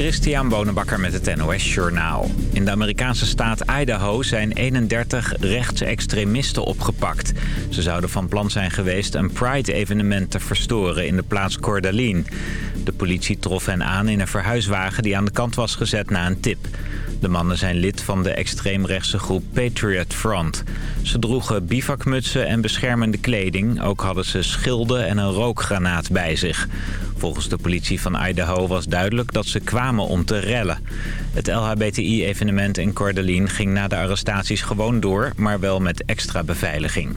Christian Bonenbakker met het NOS Journaal. In de Amerikaanse staat Idaho zijn 31 rechtsextremisten opgepakt. Ze zouden van plan zijn geweest een Pride-evenement te verstoren in de plaats Coeur d'Alene. De politie trof hen aan in een verhuiswagen die aan de kant was gezet na een tip. De mannen zijn lid van de extreemrechtse groep Patriot Front. Ze droegen bivakmutsen en beschermende kleding. Ook hadden ze schilden en een rookgranaat bij zich. Volgens de politie van Idaho was duidelijk dat ze kwamen om te rellen. Het LHBTI-evenement in Cordeline ging na de arrestaties gewoon door, maar wel met extra beveiliging.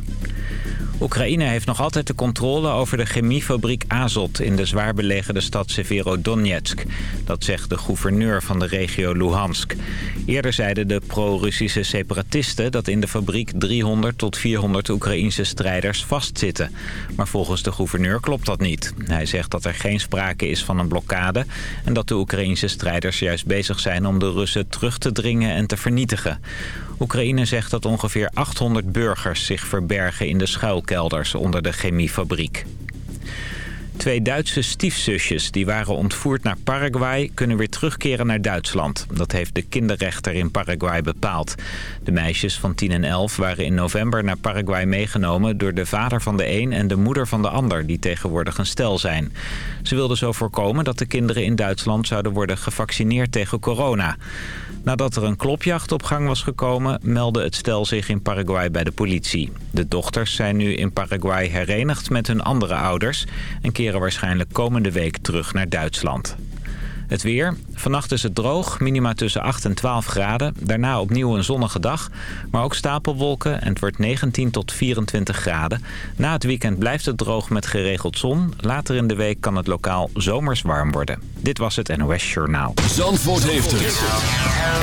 Oekraïne heeft nog altijd de controle over de chemiefabriek Azot... in de zwaar belegerde stad Severodonetsk. Dat zegt de gouverneur van de regio Luhansk. Eerder zeiden de pro-Russische separatisten... dat in de fabriek 300 tot 400 Oekraïnse strijders vastzitten. Maar volgens de gouverneur klopt dat niet. Hij zegt dat er geen sprake is van een blokkade... en dat de Oekraïnse strijders juist bezig zijn om de Russen terug te dringen en te vernietigen. Oekraïne zegt dat ongeveer 800 burgers zich verbergen in de schuilkelders onder de chemiefabriek. Twee Duitse stiefzusjes die waren ontvoerd naar Paraguay... kunnen weer terugkeren naar Duitsland. Dat heeft de kinderrechter in Paraguay bepaald. De meisjes van 10 en 11 waren in november naar Paraguay meegenomen... door de vader van de een en de moeder van de ander... die tegenwoordig een stel zijn. Ze wilden zo voorkomen dat de kinderen in Duitsland... zouden worden gevaccineerd tegen corona. Nadat er een klopjacht op gang was gekomen... meldde het stel zich in Paraguay bij de politie. De dochters zijn nu in Paraguay herenigd met hun andere ouders... en keren waarschijnlijk komende week terug naar Duitsland. Het weer. Vannacht is het droog, minima tussen 8 en 12 graden. Daarna opnieuw een zonnige dag, maar ook stapelwolken en het wordt 19 tot 24 graden. Na het weekend blijft het droog met geregeld zon. Later in de week kan het lokaal zomers warm worden. Dit was het NOS Journaal. Zandvoort heeft het.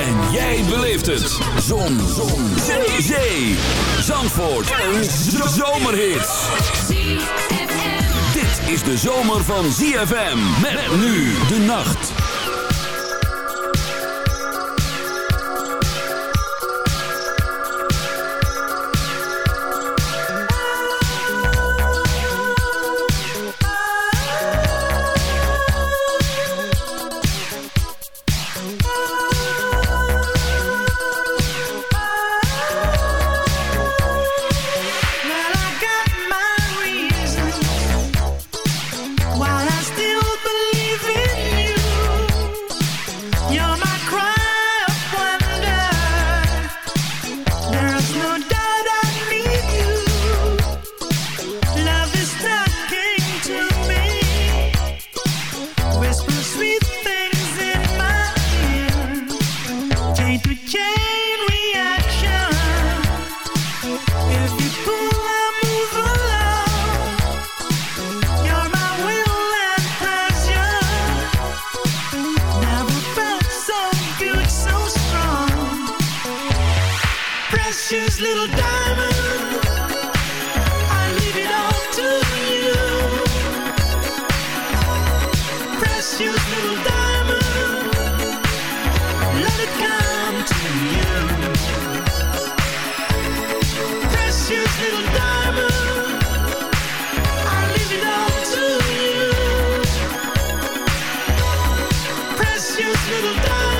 En jij beleeft het. Zon. zon. Zee. Zee. Zandvoort. Een zomerhit dit is de zomer van ZFM. Met nu de nacht. little down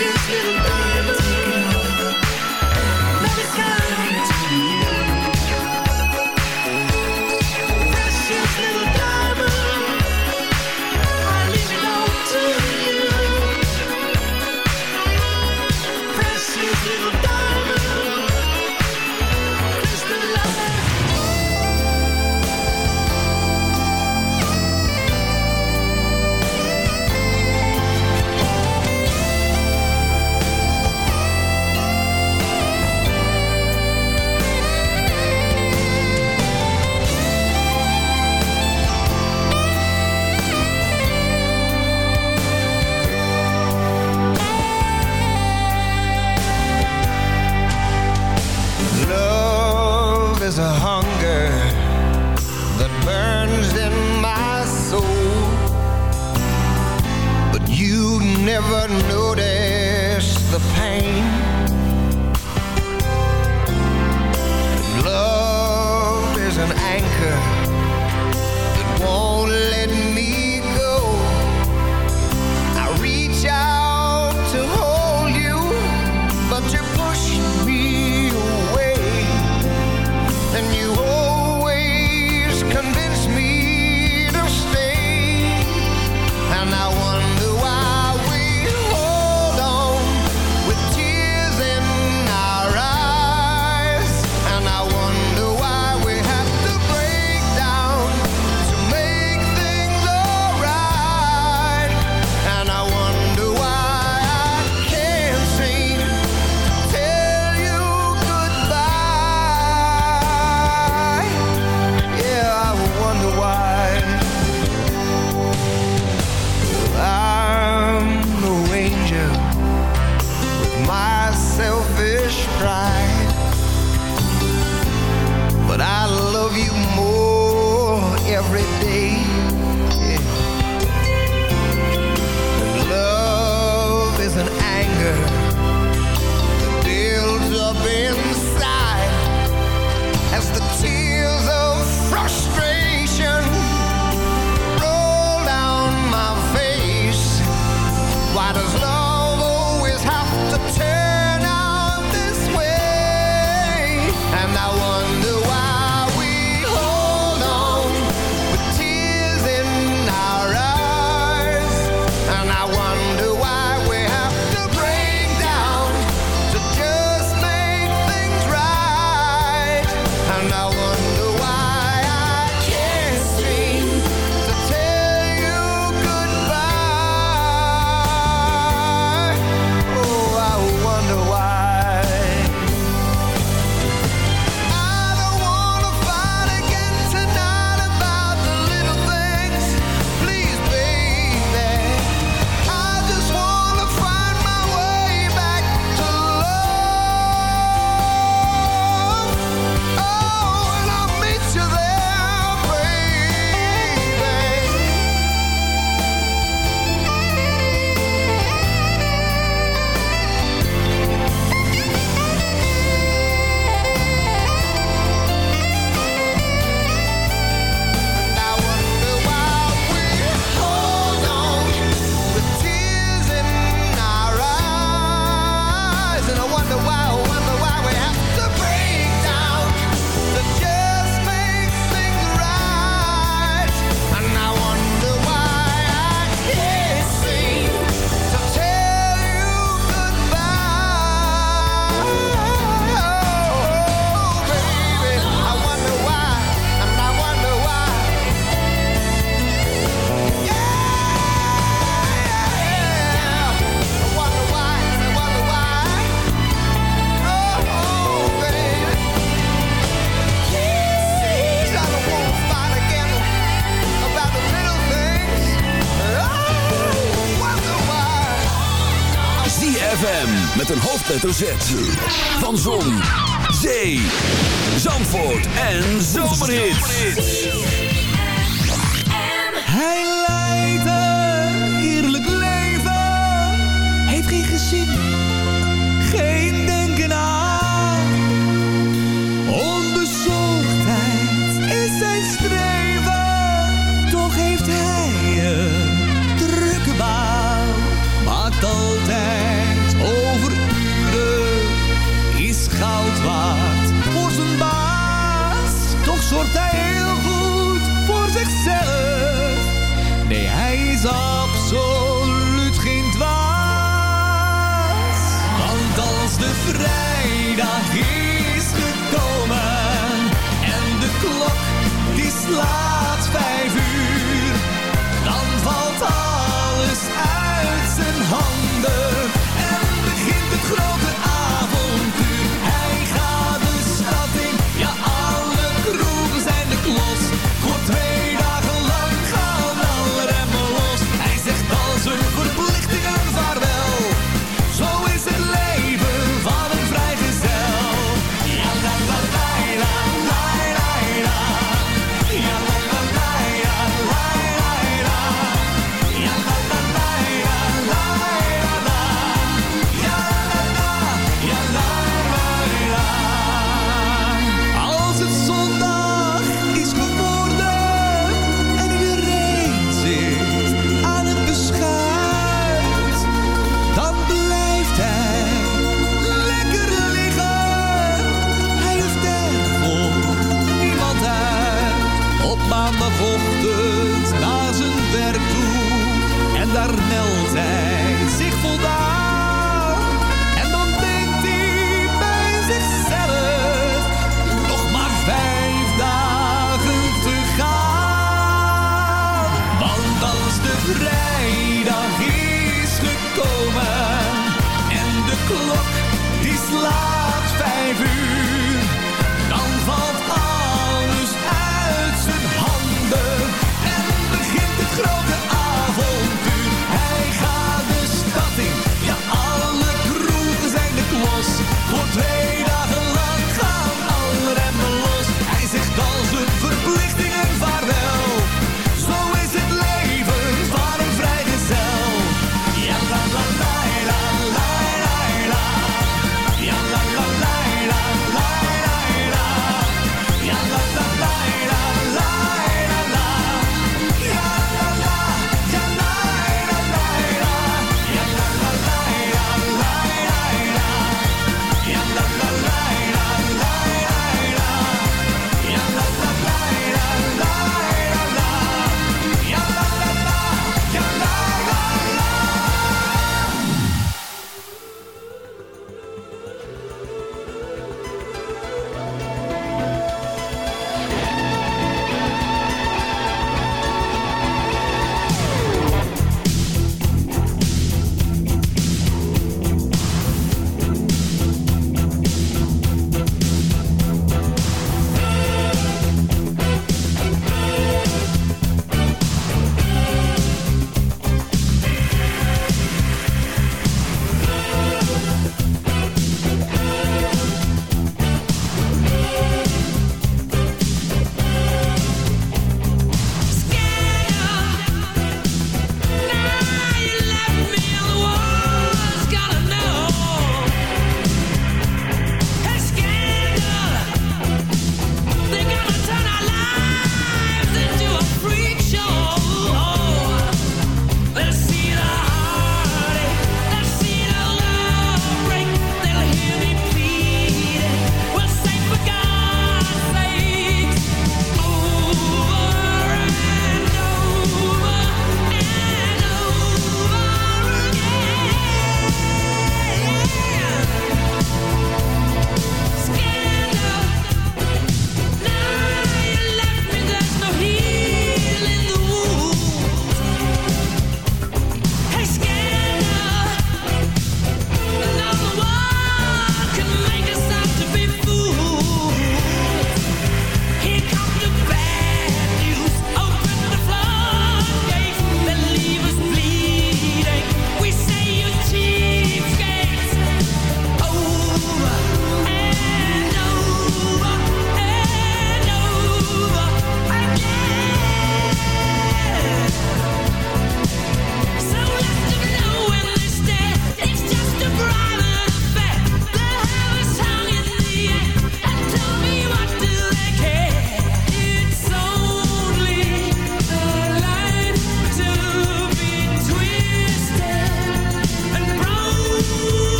this little hoofdletter Z. Van Zon,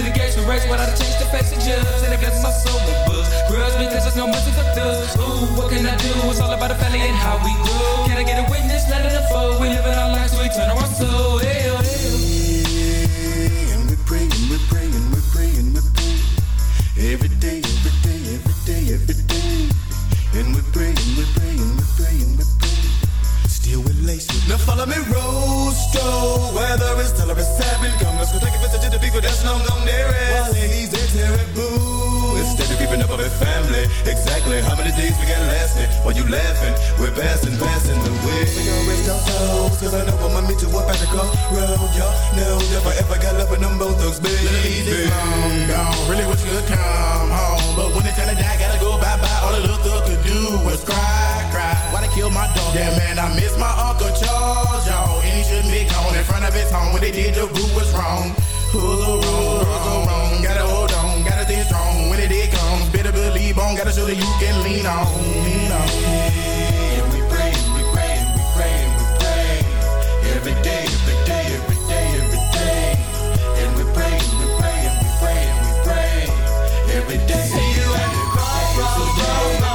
To the gates we race without a change to face the judge. And it blesses my soul with books. Grudge because there's no mercy for thugs. Ooh, what can I do? It's all about the family and how we grow. Can I get a witness? Let days we got lasting? While you laughing, we're passing, passing the way. We gon' rest our souls, cause I know I'ma meet you up at the crossroad. Y'all know if I ever got love with them both thugs, baby. Easy, long gone. Really wish you could come home. But when it's time to die, gotta go bye-bye. All the little thug could do was cry, cry. Why they kill my dog? Yeah, man, I miss my Uncle Charles, y'all. And he shouldn't be gone in front of his home. When they did, the root was wrong. Who's wrong? Who's wrong? Gotta hold on, gotta stay strong. When it did believe on. Got a that you can lean on. Lean on. And we pray, we pray, we pray, we pray. Every day, every day, every day, every day. And we pray, we pray, we pray, we pray. Every day. See you at the crossroads. See you at the crossroads.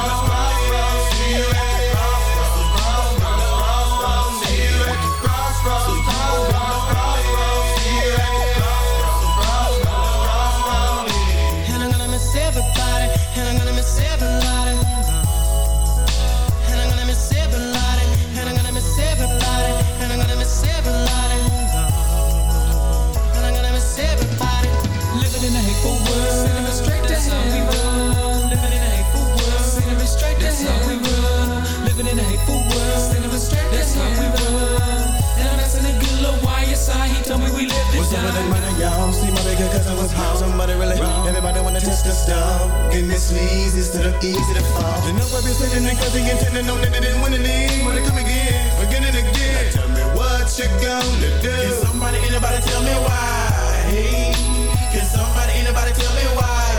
We lived it What's up with that money, y'all? See my bigger cousin was home. Somebody really Everybody wanna test the stuff. Getting this easy instead of easy to fall. The number be sitting in cause he intended on that they didn't win the league. Wanna come again, again and again. Now tell me what you gonna do. Can somebody, anybody tell me why? Hey, can somebody, anybody tell me why?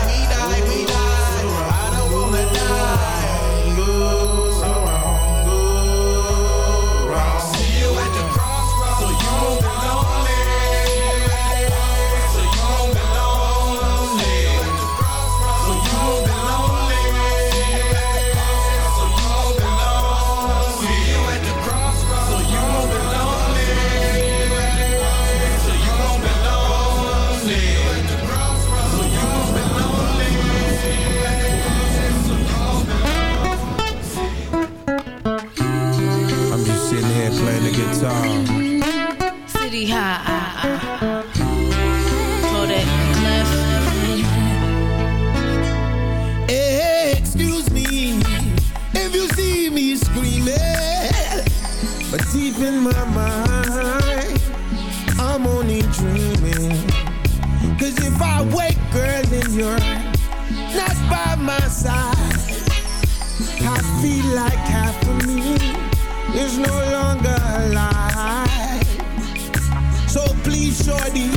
Shorty,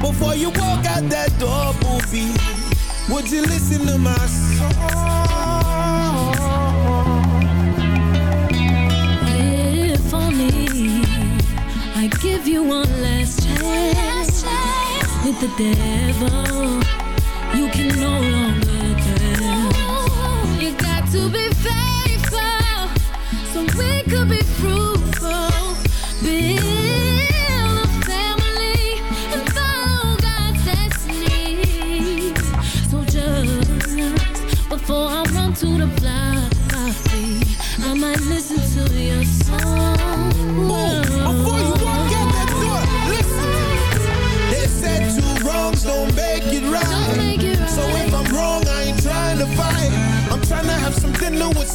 before you walk out that door, booby, would you listen to my song? If only I give you one last chance with the devil, you can no longer tell. You got to be faithful, so we could be fruitful.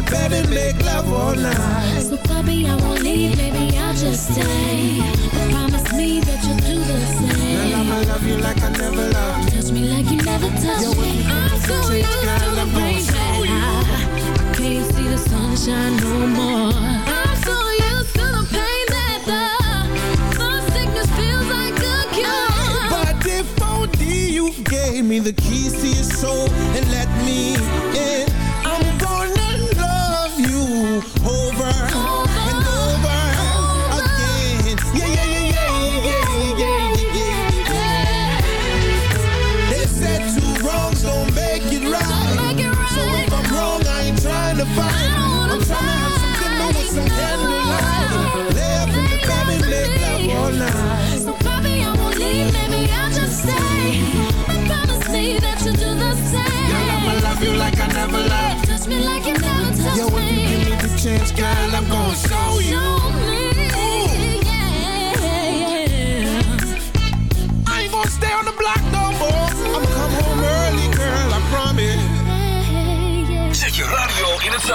In bed and make love all night. So, puppy, I won't leave, baby, I'll just stay. Promise me that you'll do the Girl, same. I'ma love you like I never loved. Touch me like you never touched me. I'm so used to the rain that I can't see the sunshine no more. I'm so used to the pain that the, the sickness feels like a cure. But if only you gave me the keys to your soul and let me in,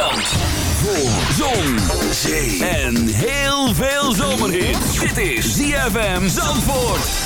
zand. Voor zon, zee en heel veel zomerhit. Dit is ZFM Zandvoort.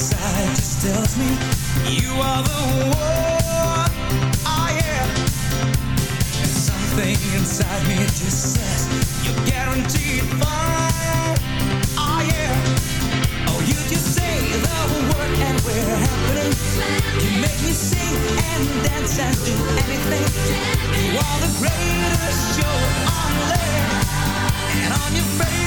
Inside just tells me you are the one. Oh yeah. Something inside me just says you're guaranteed fine. Oh yeah. Oh, you just say the word and we're happening. You make me sing and dance and do anything. You are the greatest show on land, and on your face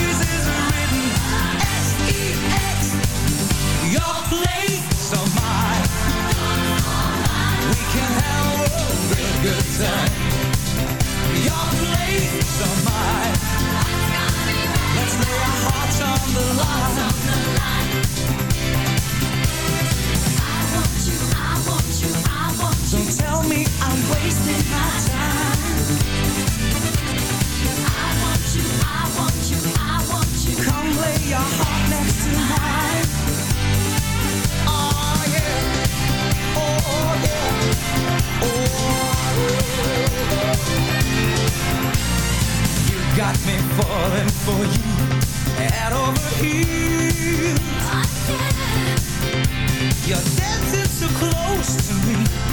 You're dancing so close to me.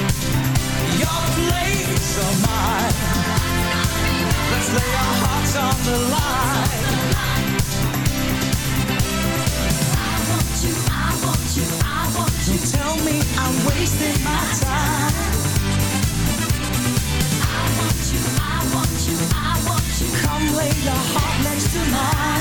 lakes of mine. Let's lay our hearts on the line. I want you, I want you, I want you. Tell me I'm wasting my time. I want you, I want you, I want you. Come lay your heart next to mine.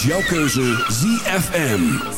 is jouw keuze ZFM.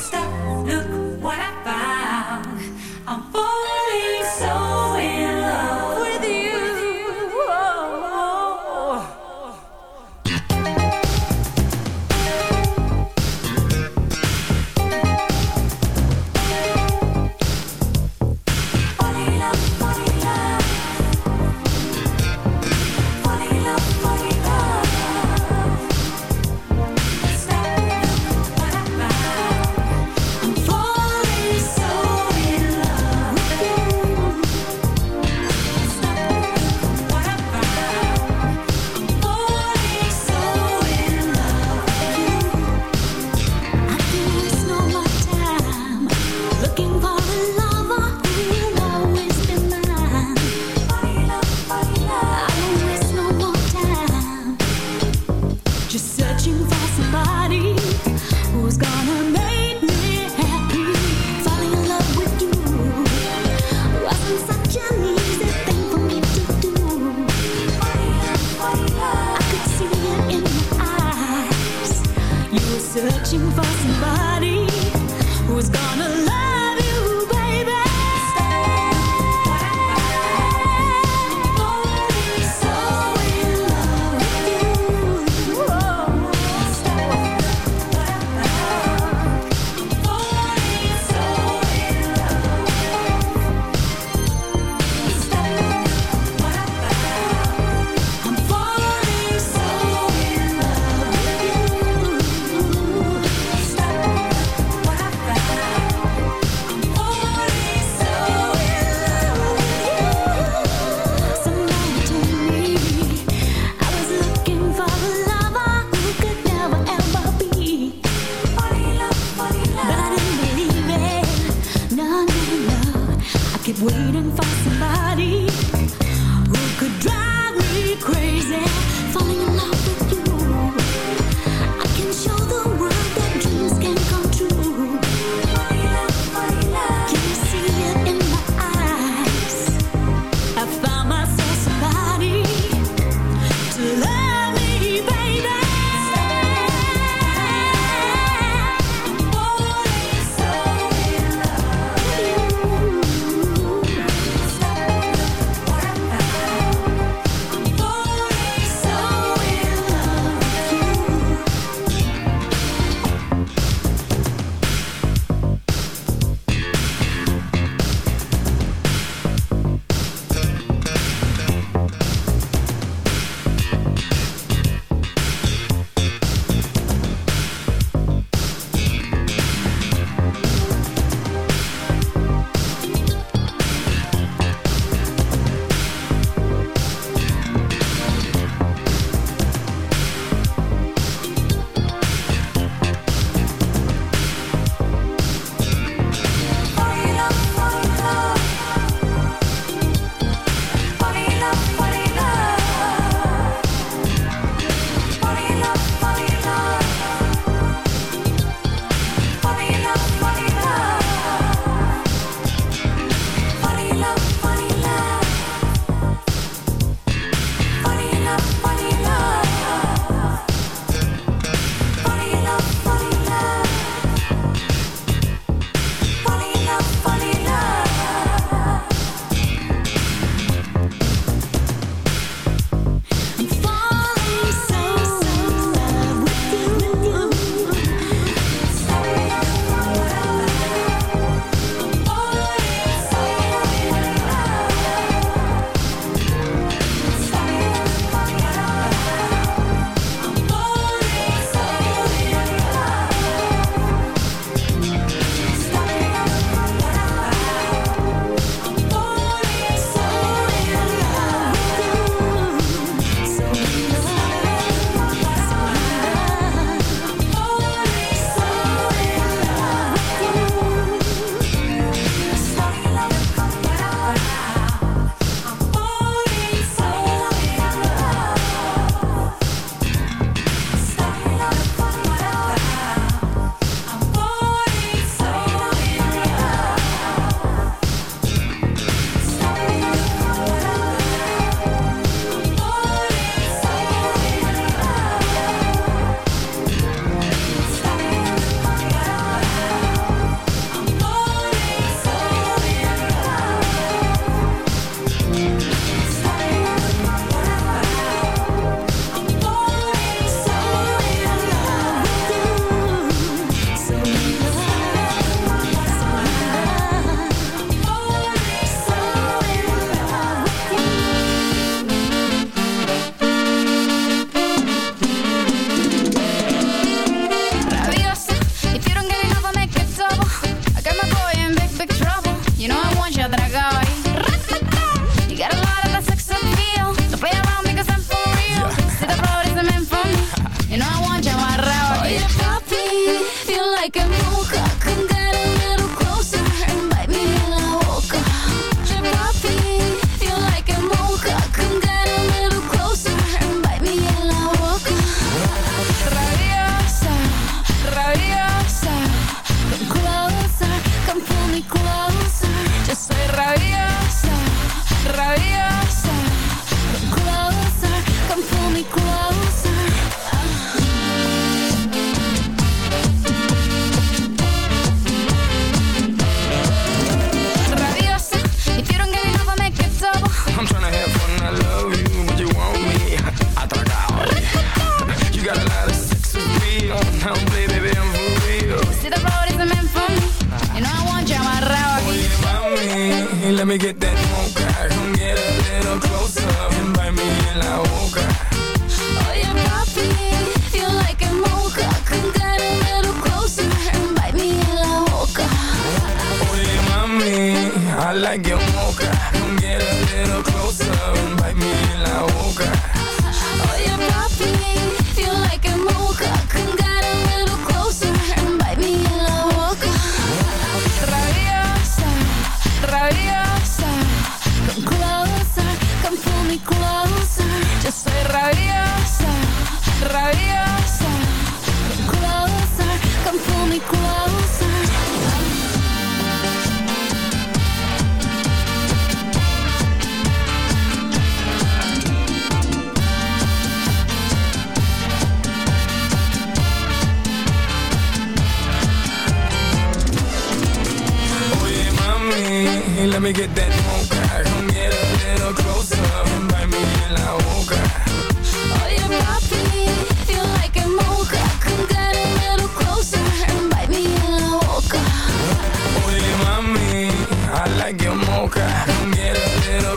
Your mocha. Come get a little